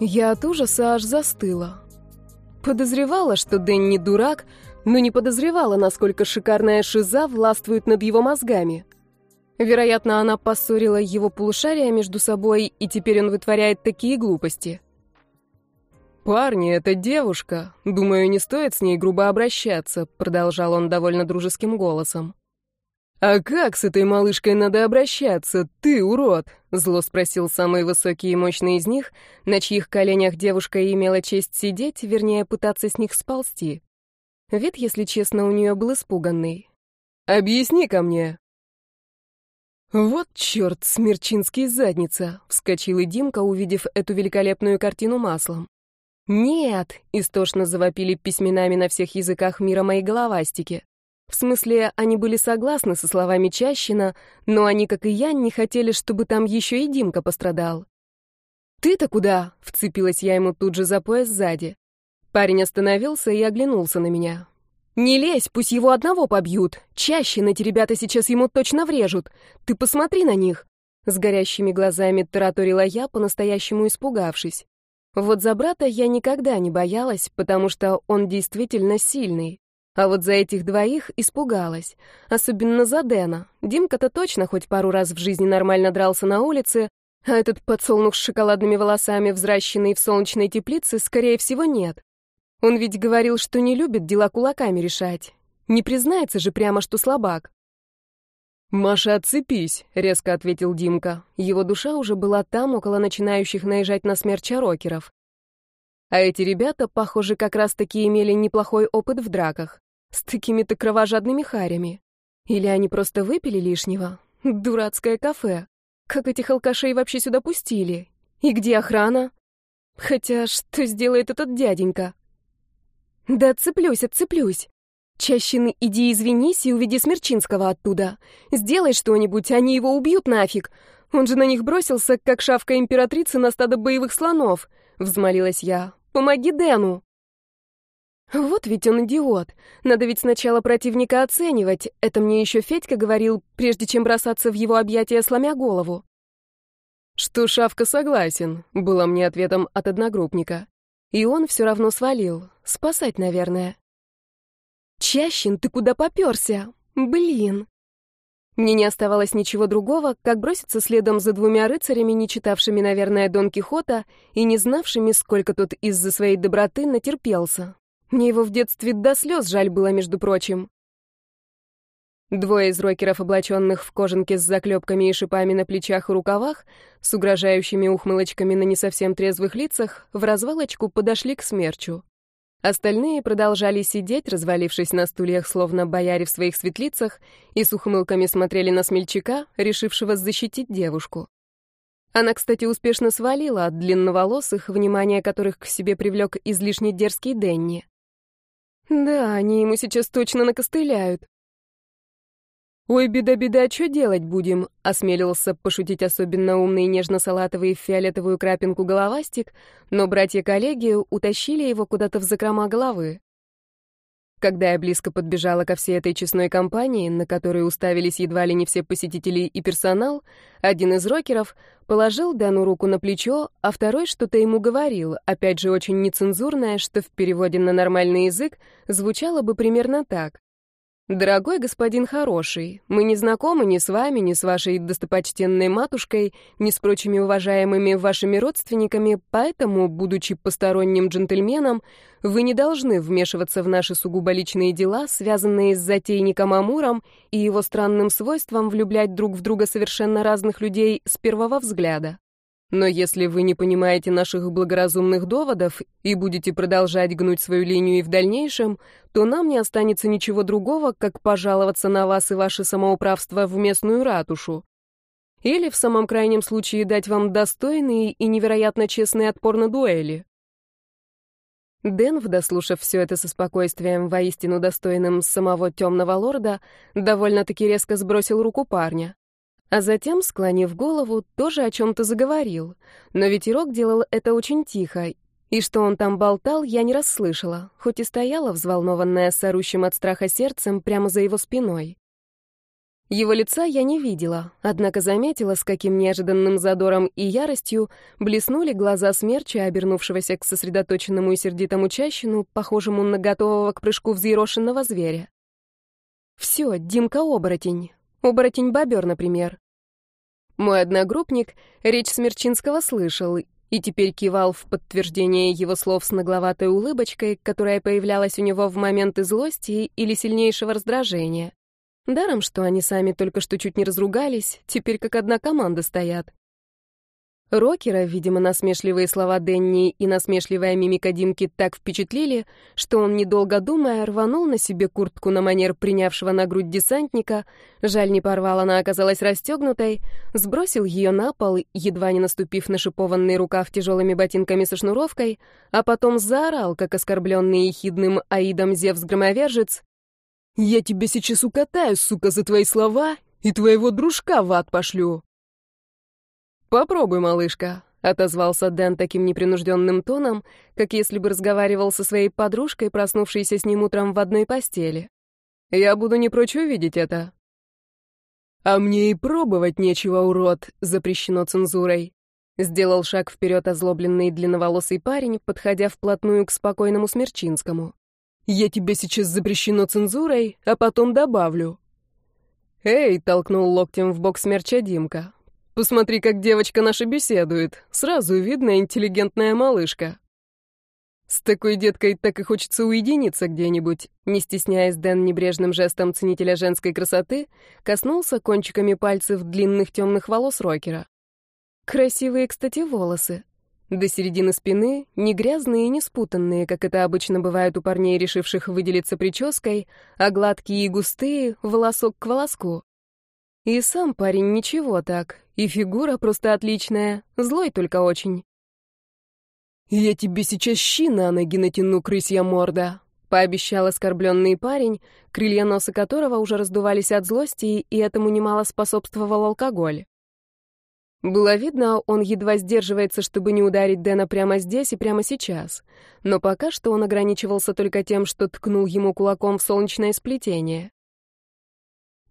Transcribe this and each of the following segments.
Я от ужаса аж застыла. Подозревала, что Дэн не дурак, но не подозревала, насколько шикарная шиза властвует над его мозгами. Вероятно, она поссорила его полушария между собой, и теперь он вытворяет такие глупости. «Парни, это девушка. Думаю, не стоит с ней грубо обращаться», — продолжал он довольно дружеским голосом. «А как с этой малышкой надо обращаться, ты, урод?» — зло спросил самый высокий и мощный из них, на чьих коленях девушка имела честь сидеть, вернее, пытаться с них сползти. Вид, если честно, у нее был испуганный. «Объясни ко мне». «Вот черт, смерчинский задница!» — вскочил и Димка, увидев эту великолепную картину маслом. «Нет!» — истошно завопили письменами на всех языках мира мои головастики. В смысле, они были согласны со словами Чащина, но они, как и я, не хотели, чтобы там еще и Димка пострадал. «Ты-то куда?» — вцепилась я ему тут же за пояс сзади. Парень остановился и оглянулся на меня. «Не лезь, пусть его одного побьют. Чащин эти ребята сейчас ему точно врежут. Ты посмотри на них!» С горящими глазами тараторила я, по-настоящему испугавшись. Вот за брата я никогда не боялась, потому что он действительно сильный. А вот за этих двоих испугалась. Особенно за Дэна. Димка-то точно хоть пару раз в жизни нормально дрался на улице, а этот подсолнух с шоколадными волосами, взращенный в солнечной теплице, скорее всего, нет. Он ведь говорил, что не любит дела кулаками решать. Не признается же прямо, что слабак. «Маша, отцепись», — резко ответил Димка. Его душа уже была там, около начинающих наезжать на смерча рокеров. А эти ребята, похоже, как раз-таки имели неплохой опыт в драках. С такими-то кровожадными харями. Или они просто выпили лишнего? Дурацкое кафе. Как этих алкашей вообще сюда пустили? И где охрана? Хотя, что сделает этот дяденька? Да отцеплюсь, отцеплюсь. Чащины, иди извинись и уведи Смерчинского оттуда. Сделай что-нибудь, они его убьют нафиг. Он же на них бросился, как шавка императрицы на стадо боевых слонов. Взмолилась я. Помоги Дэну. Вот ведь он идиот. Надо ведь сначала противника оценивать. Это мне еще Федька говорил, прежде чем бросаться в его объятия, сломя голову. Что Шавка согласен, было мне ответом от одногруппника. И он все равно свалил. Спасать, наверное. Чащин, ты куда попёрся? Блин. Мне не оставалось ничего другого, как броситься следом за двумя рыцарями, не читавшими, наверное, Дон Кихота и не знавшими, сколько тот из-за своей доброты натерпелся. Мне его в детстве до слез жаль было, между прочим. Двое из рокеров, облаченных в кожанки с заклепками и шипами на плечах и рукавах, с угрожающими ухмылочками на не совсем трезвых лицах, в развалочку подошли к смерчу. Остальные продолжали сидеть, развалившись на стульях, словно бояре в своих светлицах, и с ухмылками смотрели на смельчака, решившего защитить девушку. Она, кстати, успешно свалила от длинноволосых, внимание которых к себе привлек излишне дерзкий Денни. Да, они ему сейчас точно накостыляют. «Ой, беда-беда, что делать будем?» — осмелился пошутить особенно умный нежно-салатовый в фиолетовую крапинку головастик, но братья-коллеги утащили его куда-то в закрома головы. Когда я близко подбежала ко всей этой честной компании, на которой уставились едва ли не все посетители и персонал, один из рокеров положил Дану руку на плечо, а второй что-то ему говорил, опять же очень нецензурное, что в переводе на нормальный язык звучало бы примерно так. «Дорогой господин хороший, мы не знакомы ни с вами, ни с вашей достопочтенной матушкой, ни с прочими уважаемыми вашими родственниками, поэтому, будучи посторонним джентльменом, вы не должны вмешиваться в наши сугубо личные дела, связанные с затейником Амуром и его странным свойством влюблять друг в друга совершенно разных людей с первого взгляда. Но если вы не понимаете наших благоразумных доводов и будете продолжать гнуть свою линию и в дальнейшем, то нам не останется ничего другого, как пожаловаться на вас и ваше самоуправство в местную ратушу. Или, в самом крайнем случае, дать вам достойный и невероятно честный отпор на дуэли. Дэн, дослушав все это со спокойствием, воистину достойным самого темного лорда, довольно-таки резко сбросил руку парня. А затем, склонив голову, тоже о чем-то заговорил. Но ветерок делал это очень тихо, и что он там болтал, я не расслышала, хоть и стояла, взволнованная, с орущим от страха сердцем, прямо за его спиной. Его лица я не видела, однако заметила, с каким неожиданным задором и яростью блеснули глаза смерча, обернувшегося к сосредоточенному и сердитому чащину, похожему на готового к прыжку взъерошенного зверя. Все, Димка-оборотень. Оборотень-бобер, например. Мой одногруппник речь Смерчинского слышал и теперь кивал в подтверждение его слов с нагловатой улыбочкой, которая появлялась у него в моменты злости или сильнейшего раздражения. Даром, что они сами только что чуть не разругались, теперь как одна команда стоят. Рокера, видимо, насмешливые слова Денни и насмешливая мимика Димки так впечатлили, что он, недолго думая, рванул на себе куртку на манер принявшего на грудь десантника, жаль не порвал, она оказалась расстегнутой, сбросил ее на пол, едва не наступив на шипованный рукав тяжелыми ботинками со шнуровкой, а потом заорал, как оскорбленный ехидным Аидом Зевс-громовержец, «Я тебя сейчас укатаю, сука, за твои слова, и твоего дружка в ад пошлю!» «Попробуй, малышка», — отозвался Дэн таким непринужденным тоном, как если бы разговаривал со своей подружкой, проснувшейся с ним утром в одной постели. «Я буду не прочь увидеть это». «А мне и пробовать нечего, урод», — запрещено цензурой. Сделал шаг вперед озлобленный длинноволосый парень, подходя вплотную к спокойному Смерчинскому. «Я тебя сейчас запрещено цензурой, а потом добавлю». «Эй!» — толкнул локтем в бок смерча Димка. Посмотри, как девочка наша беседует. Сразу видно интеллигентная малышка. С такой деткой так и хочется уединиться где-нибудь. Не стесняясь, Дэн небрежным жестом ценителя женской красоты коснулся кончиками пальцев длинных темных волос Рокера. Красивые, кстати, волосы. До середины спины, не грязные и не спутанные, как это обычно бывает у парней, решивших выделиться прической, а гладкие и густые, волосок к волоску. И сам парень ничего так, и фигура просто отличная, злой только очень. «Я тебе сейчас щи на ноги натяну, крысья морда», — пообещал оскорбленный парень, крылья носа которого уже раздувались от злости, и этому немало способствовал алкоголь. Было видно, он едва сдерживается, чтобы не ударить Дэна прямо здесь и прямо сейчас. Но пока что он ограничивался только тем, что ткнул ему кулаком в солнечное сплетение.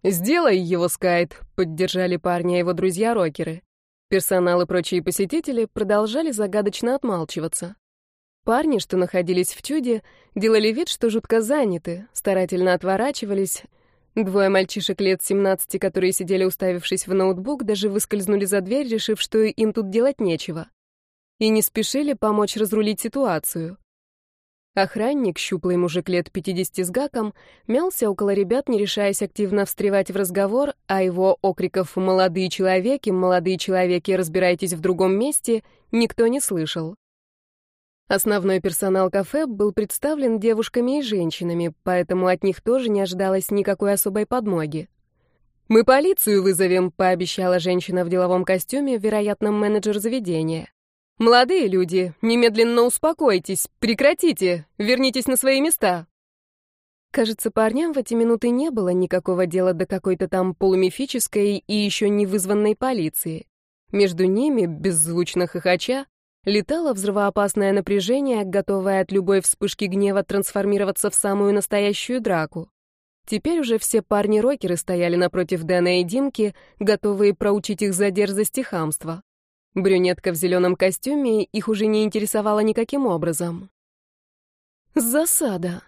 «Сделай его, Скайт», — поддержали парня его друзья-рокеры. Персонал и прочие посетители продолжали загадочно отмалчиваться. Парни, что находились в чуде, делали вид, что жутко заняты, старательно отворачивались. Двое мальчишек лет 17, которые сидели уставившись в ноутбук, даже выскользнули за дверь, решив, что им тут делать нечего. И не спешили помочь разрулить ситуацию. Охранник, щуплый мужик лет 50 с гаком, мялся около ребят, не решаясь активно встревать в разговор, а его окриков «молодые человеки, молодые человеки, разбирайтесь в другом месте» никто не слышал. Основной персонал кафе был представлен девушками и женщинами, поэтому от них тоже не ожидалось никакой особой подмоги. «Мы полицию вызовем», — пообещала женщина в деловом костюме, вероятно, менеджер заведения. «Молодые люди, немедленно успокойтесь, прекратите, вернитесь на свои места». Кажется, парням в эти минуты не было никакого дела до какой-то там полумифической и еще не вызванной полиции. Между ними, беззвучно хохоча, летало взрывоопасное напряжение, готовое от любой вспышки гнева трансформироваться в самую настоящую драку. Теперь уже все парни-рокеры стояли напротив Дэна и Димки, готовые проучить их за дерзость и хамство. Брюнетка в зеленом костюме их уже не интересовала никаким образом. Засада.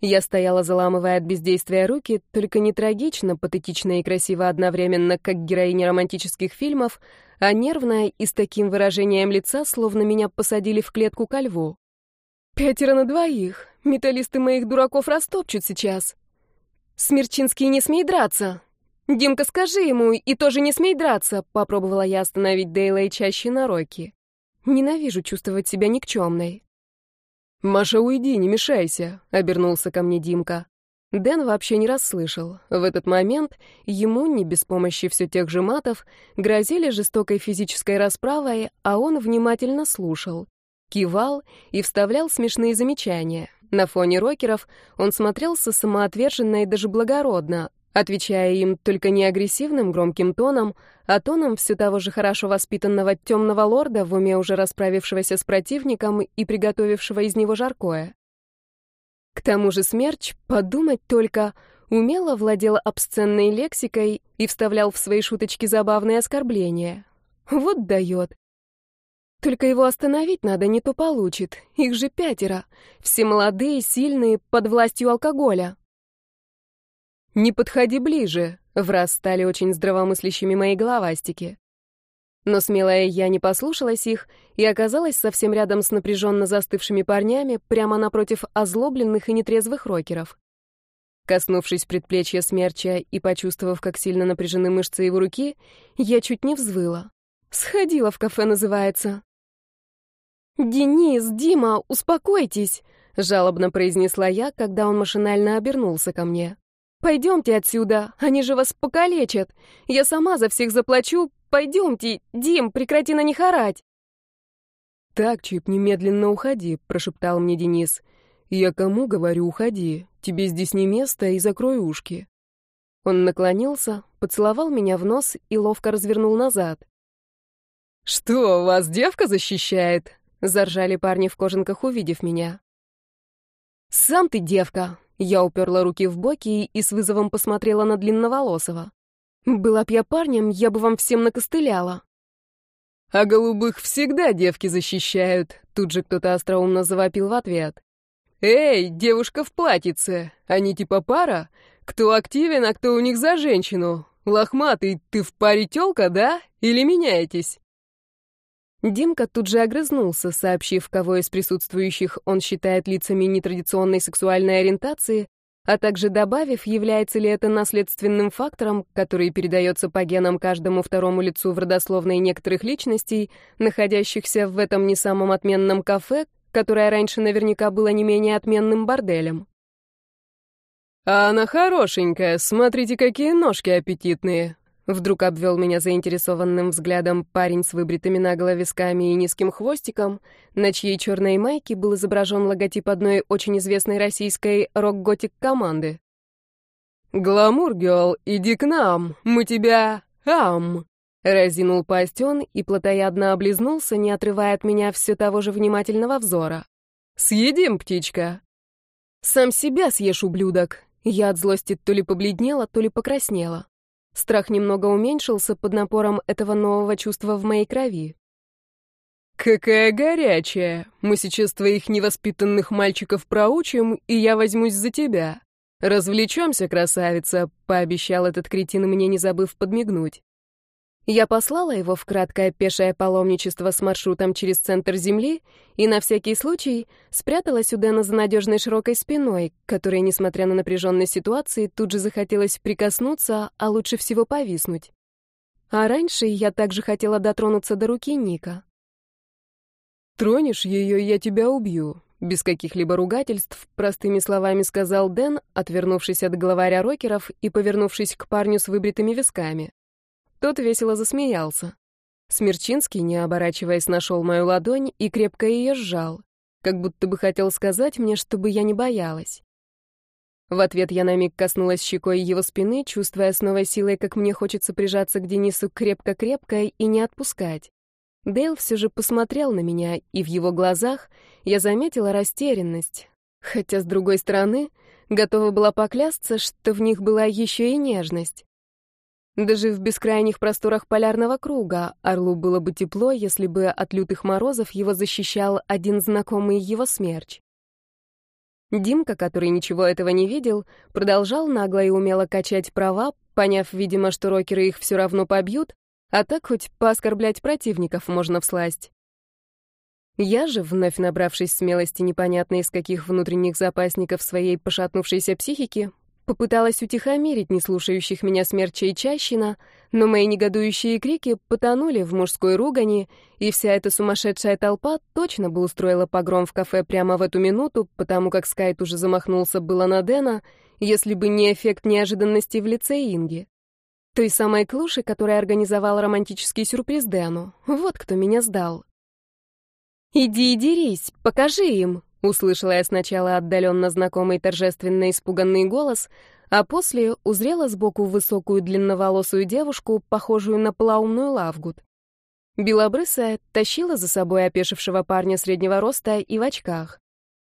Я стояла, заламывая от бездействия руки, только не трагично, патетично и красиво одновременно, как героиня романтических фильмов, а нервная и с таким выражением лица, словно меня посадили в клетку ко льву. Пятеро на двоих. Металлисты моих дураков растопчут сейчас. Смерчинский, не смей драться. «Димка, скажи ему, и тоже не смей драться!» — попробовала я остановить Дейла и чаще на Рокки. Ненавижу чувствовать себя никчемной. «Маша, уйди, не мешайся», — обернулся ко мне Димка. Дэн вообще не расслышал. В этот момент ему, не без помощи все тех же матов, грозили жестокой физической расправой, а он внимательно слушал, кивал и вставлял смешные замечания. На фоне рокеров он смотрелся самоотверженно и даже благородно, отвечая им только не агрессивным громким тоном, а тоном все того же хорошо воспитанного темного лорда, в уме уже расправившегося с противником и приготовившего из него жаркое. К тому же смерч, подумать только, умело владел обсценной лексикой и вставлял в свои шуточки забавные оскорбления. Вот дает. Только его остановить надо, не то получит. Их же пятеро. Все молодые, сильные, под властью алкоголя. «Не подходи ближе», — враз стали очень здравомыслящими мои головастики. Но смелая я не послушалась их и оказалась совсем рядом с напряженно застывшими парнями, прямо напротив озлобленных и нетрезвых рокеров. Коснувшись предплечья смерча и почувствовав, как сильно напряжены мышцы его руки, я чуть не взвыла. «Сходила в кафе» называется. «Денис, Дима, успокойтесь!» — жалобно произнесла я, когда он машинально обернулся ко мне. «Пойдемте отсюда, они же вас покалечат. Я сама за всех заплачу. Пойдемте, Дим, прекрати на них орать!» «Так, Чип, немедленно уходи», — прошептал мне Денис. «Я кому говорю, уходи. Тебе здесь не место, и закрой ушки». Он наклонился, поцеловал меня в нос и ловко развернул назад. «Что, вас девка защищает?» — заржали парни в кожанках, увидев меня. «Сам ты девка!» — я уперла руки в боки и с вызовом посмотрела на длинноволосого. «Была б я парнем, я бы вам всем накостыляла». «А голубых всегда девки защищают», — тут же кто-то остроумно завопил в ответ. «Эй, девушка в платьице! Они типа пара? Кто активен, а кто у них за женщину? Лохматый, ты в паре тёлка, да? Или меняетесь?» Димка тут же огрызнулся, сообщив, кого из присутствующих он считает лицами нетрадиционной сексуальной ориентации, а также добавив, является ли это наследственным фактором, который передается по генам каждому второму лицу в родословной некоторых личностей, находящихся в этом не самом отменном кафе, которое раньше наверняка было не менее отменным борделем. «А она хорошенькая, смотрите, какие ножки аппетитные!» Вдруг обвел меня заинтересованным взглядом парень с выбритыми наголо висками и низким хвостиком, на чьей черной майке был изображен логотип одной очень известной российской рок-готик команды. «Гламур, гёл, иди к нам, мы тебя... ам!» Разинул пасть он и плотоядно облизнулся, не отрывая от меня все того же внимательного взора. «Съедим, птичка!» «Сам себя съешь, ублюдок!» Я от злости то ли побледнела, то ли покраснела. Страх немного уменьшился под напором этого нового чувства в моей крови. «Какая горячая! Мы сейчас твоих невоспитанных мальчиков проучим, и я возьмусь за тебя. Развлечемся, красавица!» — пообещал этот кретин мне, не забыв подмигнуть. Я послала его в краткое пешее паломничество с маршрутом через центр Земли и на всякий случай спряталась у Дэна за надежной широкой спиной, которой, несмотря на напряженность ситуации, тут же захотелось прикоснуться, а лучше всего повиснуть. А раньше я также хотела дотронуться до руки Ника. «Тронешь ее, я тебя убью», — без каких-либо ругательств, простыми словами сказал Дэн, отвернувшись от главаря рокеров и повернувшись к парню с выбритыми висками. Тот весело засмеялся. Смерчинский, не оборачиваясь, нашел мою ладонь и крепко ее сжал, как будто бы хотел сказать мне, чтобы я не боялась. В ответ я на миг коснулась щекой его спины, чувствуя с новой силой, как мне хочется прижаться к Денису крепко-крепко и не отпускать. Дейл все же посмотрел на меня, и в его глазах я заметила растерянность. Хотя, с другой стороны, готова была поклясться, что в них была еще и нежность. Даже в бескрайних просторах полярного круга Орлу было бы тепло, если бы от лютых морозов его защищал один знакомый его смерч. Димка, который ничего этого не видел, продолжал нагло и умело качать права, поняв, видимо, что рокеры их все равно побьют, а так хоть пооскорблять противников можно всласть. Я же, вновь набравшись смелости непонятно из каких внутренних запасников своей пошатнувшейся психики, Попыталась утихомирить неслушающих меня смерча и чащина, но мои негодующие крики потонули в мужской ругани, и вся эта сумасшедшая толпа точно бы устроила погром в кафе прямо в эту минуту, потому как Скайт уже замахнулся было на Дэна, если бы не эффект неожиданности в лице Инги. Той самой клуши, которая организовала романтический сюрприз Дэну. Вот кто меня сдал. «Иди и дерись, покажи им!» Услышала я сначала отдаленно знакомый торжественно испуганный голос, а после узрела сбоку высокую длинноволосую девушку, похожую на плаумную лавгут. Белобрысая тащила за собой опешившего парня среднего роста и в очках.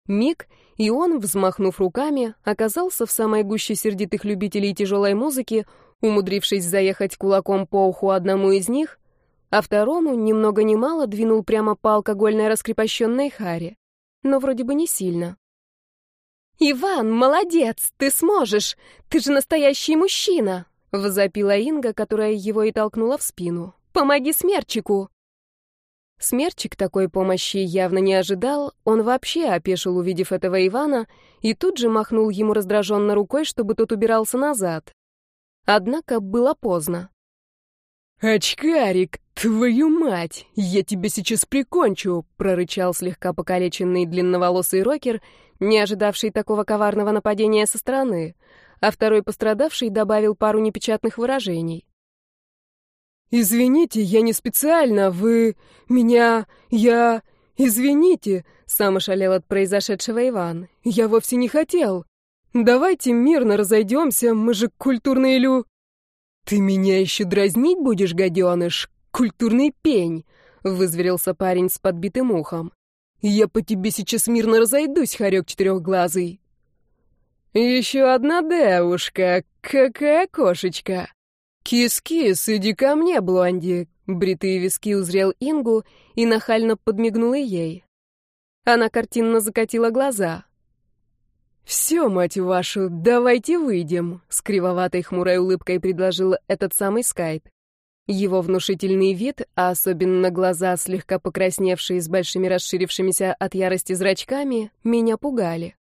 Миг, и он, взмахнув руками, оказался в самой гуще сердитых любителей тяжелой музыки, умудрившись заехать кулаком по уху одному из них, а второму, ни много мало, двинул прямо по алкогольной раскрепощенной харе. Но вроде бы не сильно. «Иван, молодец! Ты сможешь! Ты же настоящий мужчина!» — возопила Инга, которая его и толкнула в спину. «Помоги смерчику!» Смерчик такой помощи явно не ожидал, он вообще опешил, увидев этого Ивана, и тут же махнул ему раздраженно рукой, чтобы тот убирался назад. Однако было поздно. «Очкарик, твою мать! Я тебя сейчас прикончу!» — прорычал слегка покалеченный длинноволосый рокер, не ожидавший такого коварного нападения со стороны, а второй пострадавший добавил пару непечатных выражений. «Извините, я не специально, вы... меня... я... извините», — сам ошалел от произошедшего Иван. «Я вовсе не хотел. Давайте мирно разойдемся, мы же культурные лю...» «Ты меня еще дразнить будешь, гаденыш? Культурный пень!» — вызверился парень с подбитым ухом. «Я по тебе сейчас мирно разойдусь, хорек четырехглазый!» «Еще одна девушка, какая кошечка!» «Кис-кис, иди ко мне, Блонди!» Бритые виски узрел Ингу и нахально подмигнул ей. Она картинно закатила глаза. «Все, мать вашу, давайте выйдем», — с кривоватой хмурой улыбкой предложил этот самый Скайп. Его внушительный вид, а особенно глаза, слегка покрасневшие с большими расширившимися от ярости зрачками, меня пугали.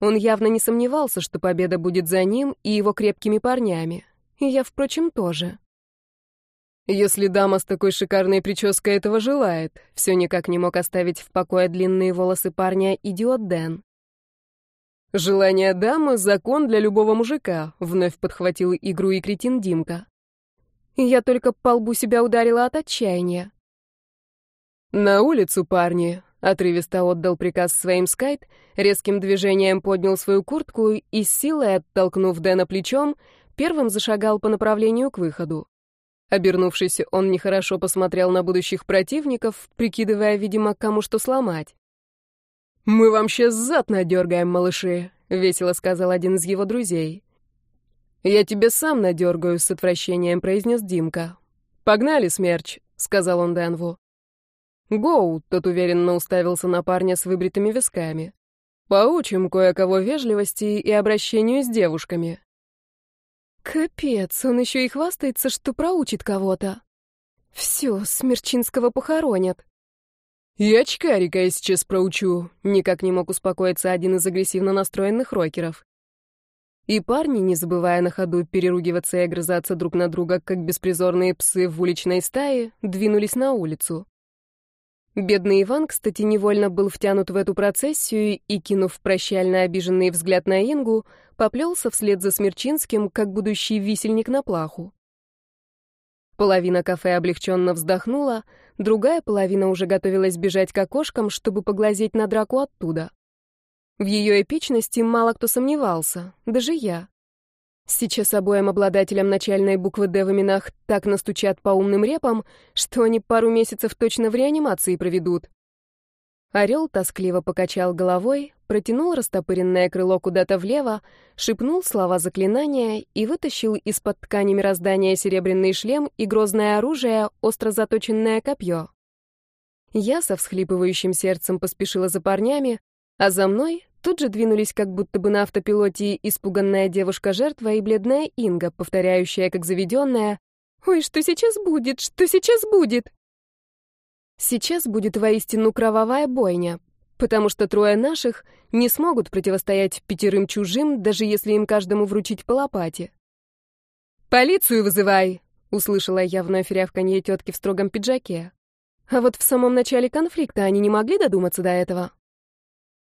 Он явно не сомневался, что победа будет за ним и его крепкими парнями. И я, впрочем, тоже. Если дама с такой шикарной прической этого желает, все никак не мог оставить в покое длинные волосы парня идиот Дэн. «Желание дамы — закон для любого мужика», — вновь подхватил игру и кретин Димка. Я только по лбу себя ударила от отчаяния. «На улицу, парни!» — отрывисто отдал приказ своим скайт, резким движением поднял свою куртку и с силой, оттолкнув Дэна плечом, первым зашагал по направлению к выходу. Обернувшись, он нехорошо посмотрел на будущих противников, прикидывая, видимо, кому что сломать. «Мы вам сейчас зад надергаем, малыши», — весело сказал один из его друзей. «Я тебе сам надергаю», — с отвращением произнес Димка. «Погнали, смерч», — сказал он Денву. «Гоу», — тот уверенно уставился на парня с выбритыми висками. «Поучим кое-кого вежливости и обращению с девушками». Капец, он еще и хвастается, что проучит кого-то. Все, Смерчинского похоронят. «И очкарика я сейчас проучу», — никак не мог успокоиться один из агрессивно настроенных рокеров. И парни, не забывая на ходу переругиваться и огрызаться друг на друга, как беспризорные псы в уличной стае, двинулись на улицу. Бедный Иван, кстати, невольно был втянут в эту процессию и, кинув прощально обиженный взгляд на Ингу, поплелся вслед за Смерчинским, как будущий висельник на плаху. Половина кафе облегченно вздохнула, другая половина уже готовилась бежать к окошкам, чтобы поглазеть на драку оттуда. В ее эпичности мало кто сомневался, даже я. Сейчас обоим обладателям начальной буквы «Д» в именах так настучат по умным репам, что они пару месяцев точно в реанимации проведут. Орел тоскливо покачал головой, протянул растопыренное крыло куда-то влево, шепнул слова заклинания и вытащил из-под ткани мироздания серебряный шлем и грозное оружие, остро заточенное копье. Я со всхлипывающим сердцем поспешила за парнями, а за мной тут же двинулись как будто бы на автопилоте испуганная девушка-жертва и бледная Инга, повторяющая как заведенная «Ой, что сейчас будет? Что сейчас будет?» Сейчас будет воистину кровавая бойня, потому что трое наших не смогут противостоять пятерым чужим, даже если им каждому вручить по лопате. «Полицию вызывай!» — услышала я вновь рявканье тетки в строгом пиджаке. А вот в самом начале конфликта они не могли додуматься до этого.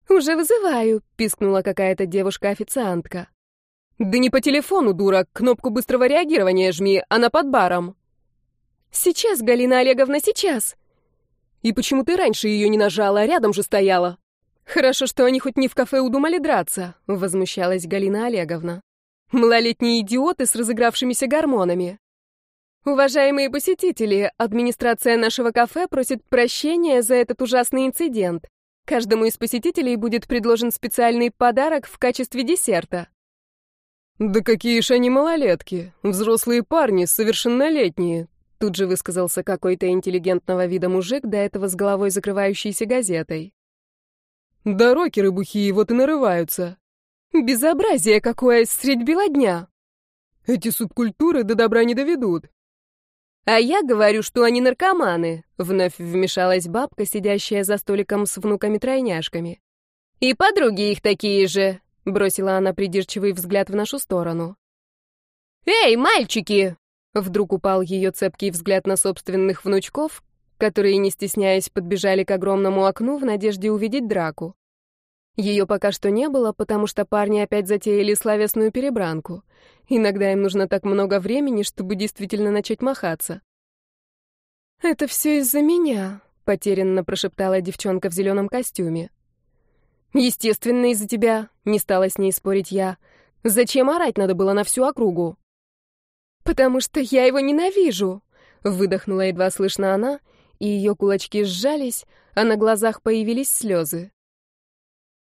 «Уже вызываю», — пискнула какая-то девушка-официантка. «Да не по телефону, дура, кнопку быстрого реагирования жми, она под баром». «Сейчас, Галина Олеговна, сейчас!» И почему ты раньше ее не нажала, а рядом же стояла? Хорошо, что они хоть не в кафе удумали драться, возмущалась Галина Олеговна. Малолетние идиоты с разыгравшимися гормонами. Уважаемые посетители, администрация нашего кафе просит прощения за этот ужасный инцидент. каждому из посетителей будет предложен специальный подарок в качестве десерта. Да какие ж они малолетки, взрослые парни, совершеннолетние. Тут же высказался какой-то интеллигентного вида мужик, до этого с головой закрывающийся газетой. Да рокеры бухие вот и нарываются. Безобразие какое средь бела дня. Эти субкультуры до добра не доведут. А я говорю, что они наркоманы, вновь вмешалась бабка, сидящая за столиком с внуками-тройняшками. И подруги их такие же, бросила она придирчивый взгляд в нашу сторону. Эй, мальчики! Вдруг упал ее цепкий взгляд на собственных внучков, которые, не стесняясь, подбежали к огромному окну в надежде увидеть драку. Ее пока что не было, потому что парни опять затеяли словесную перебранку. Иногда им нужно так много времени, чтобы действительно начать махаться. «Это все из-за меня», — потерянно прошептала девчонка в зеленом костюме. «Естественно, из-за тебя», — не стала с ней спорить я. «Зачем орать надо было на всю округу?» «Потому что я его ненавижу», — выдохнула едва слышно она, и ее кулачки сжались, а на глазах появились слезы.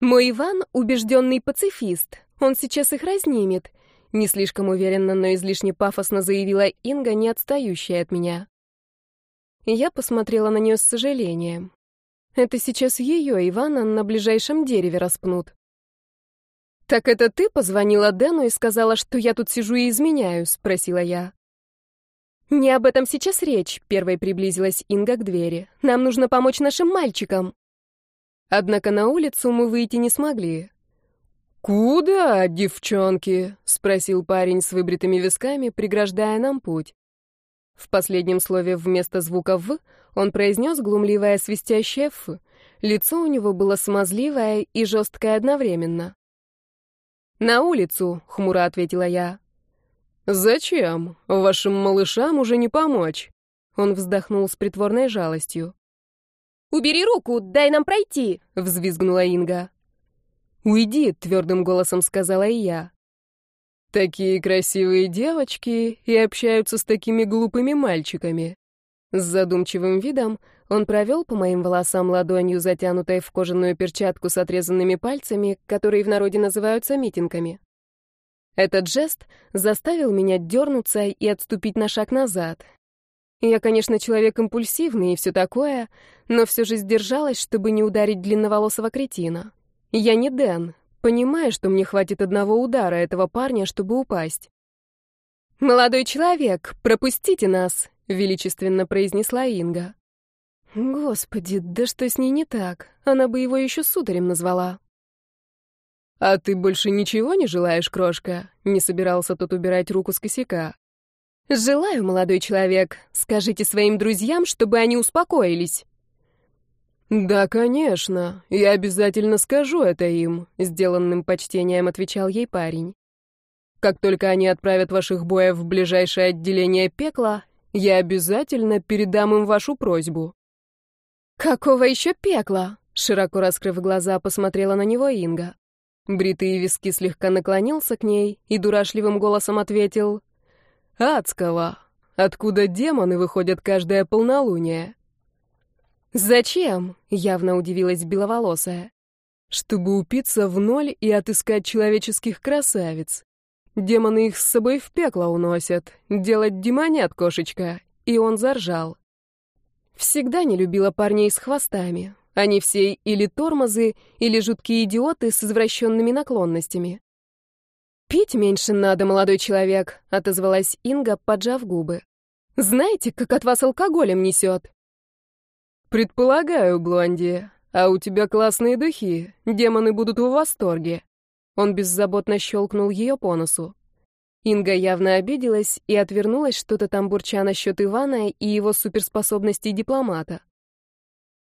«Мой Иван — убежденный пацифист. Он сейчас их разнимет», — не слишком уверенно, но излишне пафосно заявила Инга, не отстающая от меня. Я посмотрела на нее с сожалением. Это сейчас ее Ивана на ближайшем дереве распнут. «Так это ты позвонила Дэну и сказала, что я тут сижу и изменяю?» — спросила я. «Не об этом сейчас речь», — первой приблизилась Инга к двери. «Нам нужно помочь нашим мальчикам». Однако на улицу мы выйти не смогли. «Куда, девчонки?» — спросил парень с выбритыми висками, преграждая нам путь. В последнем слове вместо звука «в» он произнес глумливое свистящее «ф». Лицо у него было смазливое и жесткое одновременно. «На улицу», — хмуро ответила я. «Зачем? Вашим малышам уже не помочь». Он вздохнул с притворной жалостью. «Убери руку, дай нам пройти!» — взвизгнула Инга. «Уйди!» — твердым голосом сказала и я. «Такие красивые девочки и общаются с такими глупыми мальчиками». С задумчивым видом он провел по моим волосам ладонью, затянутой в кожаную перчатку с отрезанными пальцами, которые в народе называются митингами. Этот жест заставил меня дернуться и отступить на шаг назад, я, конечно, человек импульсивный и все такое, но все же сдержалась, чтобы не ударить длинноволосого кретина. Я не Дэн, понимая, что мне хватит одного удара этого парня, чтобы упасть. «Молодой человек, пропустите нас», — величественно произнесла Инга. Господи, да что с ней не так? Она бы его еще сударем назвала. «А ты больше ничего не желаешь, крошка?» — не собирался тот убирать руку с косяка. «Желаю, молодой человек. Скажите своим друзьям, чтобы они успокоились». «Да, конечно. Я обязательно скажу это им», — сделанным почтением отвечал ей парень. «Как только они отправят ваших боев в ближайшее отделение пекла, я обязательно передам им вашу просьбу». «Какого еще пекла?» — широко раскрыв глаза, посмотрела на него Инга. Бритый виски слегка наклонился к ней и дурашливым голосом ответил — Адского, откуда демоны выходят каждое полнолуние. «Зачем?» — явно удивилась беловолосая. «Чтобы упиться в ноль и отыскать человеческих красавиц. Демоны их с собой в пекло уносят. Делать демонят, кошечка». И он заржал. Всегда не любила парней с хвостами. Они все или тормозы, или жуткие идиоты с извращенными наклонностями. «Пить меньше надо, молодой человек», — отозвалась Инга, поджав губы. «Знаете, как от вас алкоголем несет?» «Предполагаю, Блонди. А у тебя классные духи. Демоны будут в восторге». Он беззаботно щелкнул ее по носу. Инга явно обиделась и отвернулась, что-то там бурча насчет Ивана и его суперспособностей дипломата.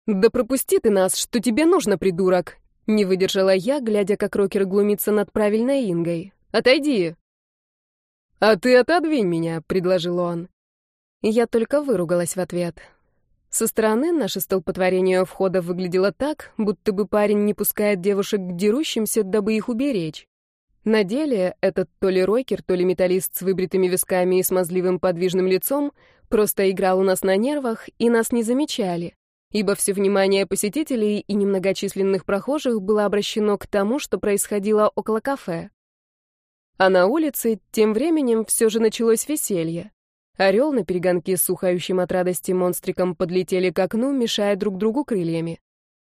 «Да пропусти ты нас, что тебе нужно, придурок!» Не выдержала я, глядя, как рокер глумится над правильной Ингой. Отойди!» «А ты отодвинь меня», — предложил он. Я только выругалась в ответ. Со стороны наше столпотворение входа выглядело так, будто бы парень не пускает девушек к дерущимся, дабы их уберечь. На деле этот то ли рокер, то ли металлист с выбритыми висками и смазливым подвижным лицом просто играл у нас на нервах, и нас не замечали. ибо все внимание посетителей и немногочисленных прохожих было обращено к тому, что происходило около кафе. А на улице тем временем все же началось веселье. Орел на перегонке с сухающим от радости монстриком подлетели к окну, мешая друг другу крыльями.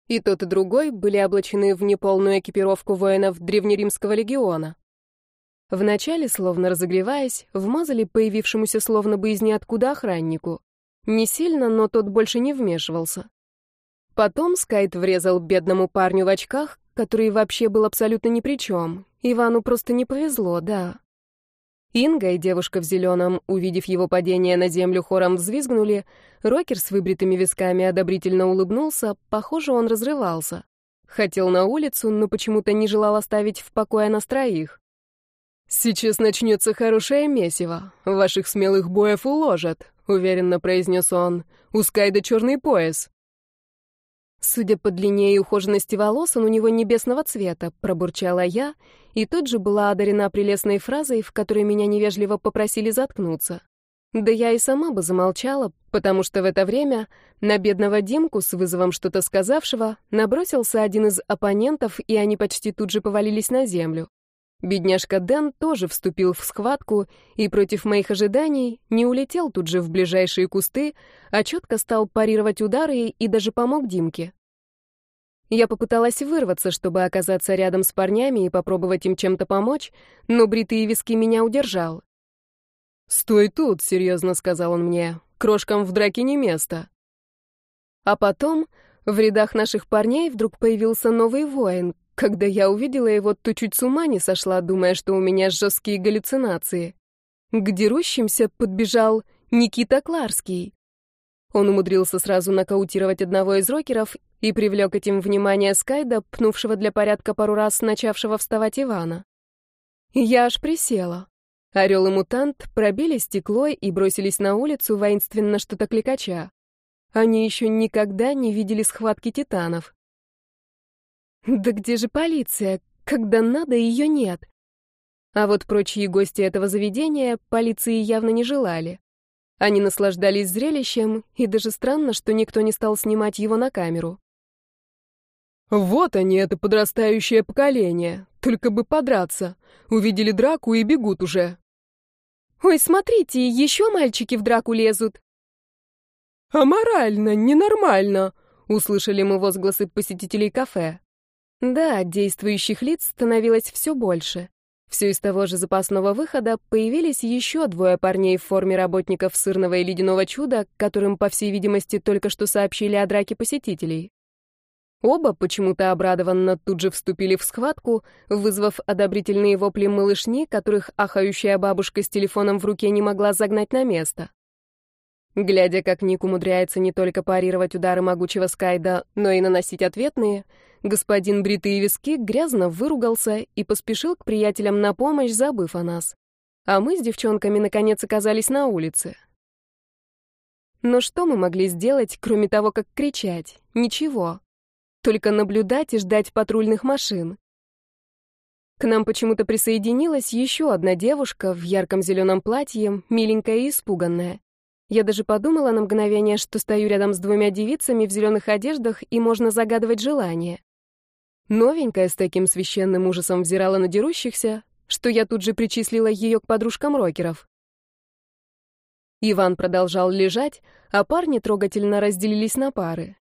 И тот, и другой были облачены в неполную экипировку воинов древнеримского легиона. Вначале, словно разогреваясь, вмазали появившемуся словно бы из ниоткуда охраннику. Не сильно, но тот больше не вмешивался. Потом Скайт врезал бедному парню в очках, который вообще был абсолютно ни при чем. Ивану просто не повезло, да. Инга и девушка в зеленом, увидев его падение на землю, хором взвизгнули. Рокер с выбритыми висками одобрительно улыбнулся, похоже, он разрывался. Хотел на улицу, но почему-то не желал оставить в покое нас троих. «Сейчас начнется хорошее месиво. Ваших смелых боев уложат», — уверенно произнес он. «У Скайда черный пояс». Судя по длине и ухоженности волос, он у него небесного цвета, пробурчала я, и тут же была одарена прелестной фразой, в которой меня невежливо попросили заткнуться. Да я и сама бы замолчала, потому что в это время на бедного Димку с вызовом что-то сказавшего набросился один из оппонентов, и они почти тут же повалились на землю. Бедняжка Дэн тоже вступил в схватку и против моих ожиданий не улетел тут же в ближайшие кусты, а четко стал парировать удары и даже помог Димке. Я попыталась вырваться, чтобы оказаться рядом с парнями и попробовать им чем-то помочь, но бритые виски меня удержал. «Стой тут», — серьезно сказал он мне, — «крошкам в драке не место». А потом в рядах наших парней вдруг появился новый воин, когда я увидела его, то чуть с ума не сошла, думая, что у меня жесткие галлюцинации. К дерущимся подбежал Никита Кларский. Он умудрился сразу нокаутировать одного из рокеров и привлек этим внимание Скайда, пнувшего для порядка пару раз начавшего вставать Ивана. Я аж присела. Орел и мутант пробили стекло и бросились на улицу, воинственно что-то кликача. Они еще никогда не видели схватки титанов. Да где же полиция? Когда надо, ее нет. А вот прочие гости этого заведения полиции явно не желали. Они наслаждались зрелищем, и даже странно, что никто не стал снимать его на камеру. «Вот они, это подрастающее поколение. Только бы подраться. Увидели драку и бегут уже». «Ой, смотрите, еще мальчики в драку лезут». «Аморально, ненормально», — услышали мы возгласы посетителей кафе. Да, действующих лиц становилось все больше. Все из того же запасного выхода появились еще двое парней в форме работников сырного и ледяного чуда, которым, по всей видимости, только что сообщили о драке посетителей. Оба почему-то обрадованно тут же вступили в схватку, вызвав одобрительные вопли малышни, которых ахающая бабушка с телефоном в руке не могла загнать на место. Глядя, как Ник умудряется не только парировать удары могучего Скайда, но и наносить ответные, господин Бритые Виски грязно выругался и поспешил к приятелям на помощь, забыв о нас. А мы с девчонками наконец оказались на улице. Но что мы могли сделать, кроме того, как кричать? Ничего. Только наблюдать и ждать патрульных машин. К нам почему-то присоединилась еще одна девушка в ярком зеленом платье, миленькая и испуганная. Я даже подумала на мгновение, что стою рядом с двумя девицами в зеленых одеждах и можно загадывать желание. Новенькая с таким священным ужасом взирала на дерущихся, что я тут же причислила ее к подружкам рокеров. Иван продолжал лежать, а парни трогательно разделились на пары.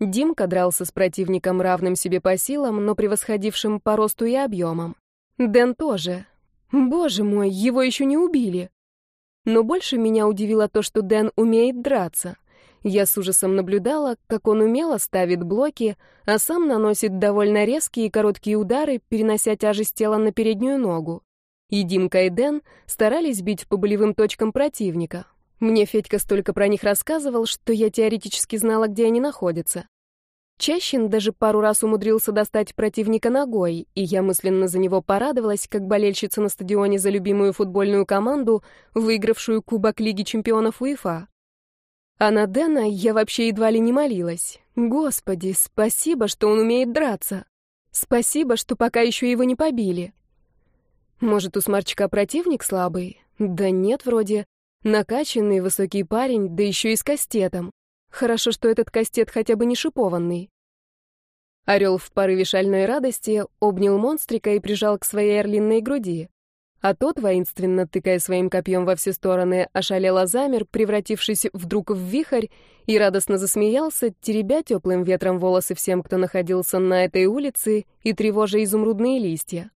Димка дрался с противником, равным себе по силам, но превосходившим по росту и объемам. Дэн тоже. Боже мой, его еще не убили. Но больше меня удивило то, что Дэн умеет драться. Я с ужасом наблюдала, как он умело ставит блоки, а сам наносит довольно резкие и короткие удары, перенося тяжесть тела на переднюю ногу. И Димка и Дэн старались бить по болевым точкам противника. Мне Федька столько про них рассказывал, что я теоретически знала, где они находятся. Чащин даже пару раз умудрился достать противника ногой, и я мысленно за него порадовалась, как болельщица на стадионе за любимую футбольную команду, выигравшую Кубок Лиги чемпионов УЕФА. А на Дэна я вообще едва ли не молилась. Господи, спасибо, что он умеет драться. Спасибо, что пока еще его не побили. Может, у смарчика противник слабый? Да нет, вроде. Накачанный, высокий парень, да еще и с кастетом. Хорошо, что этот кастет хотя бы не шипованный. Орел в порыве шальной радости обнял монстрика и прижал к своей орлиной груди. А тот, воинственно тыкая своим копьем во все стороны, ошалело замер, превратившись вдруг в вихрь, и радостно засмеялся, теребя теплым ветром волосы всем, кто находился на этой улице, и тревожа изумрудные листья.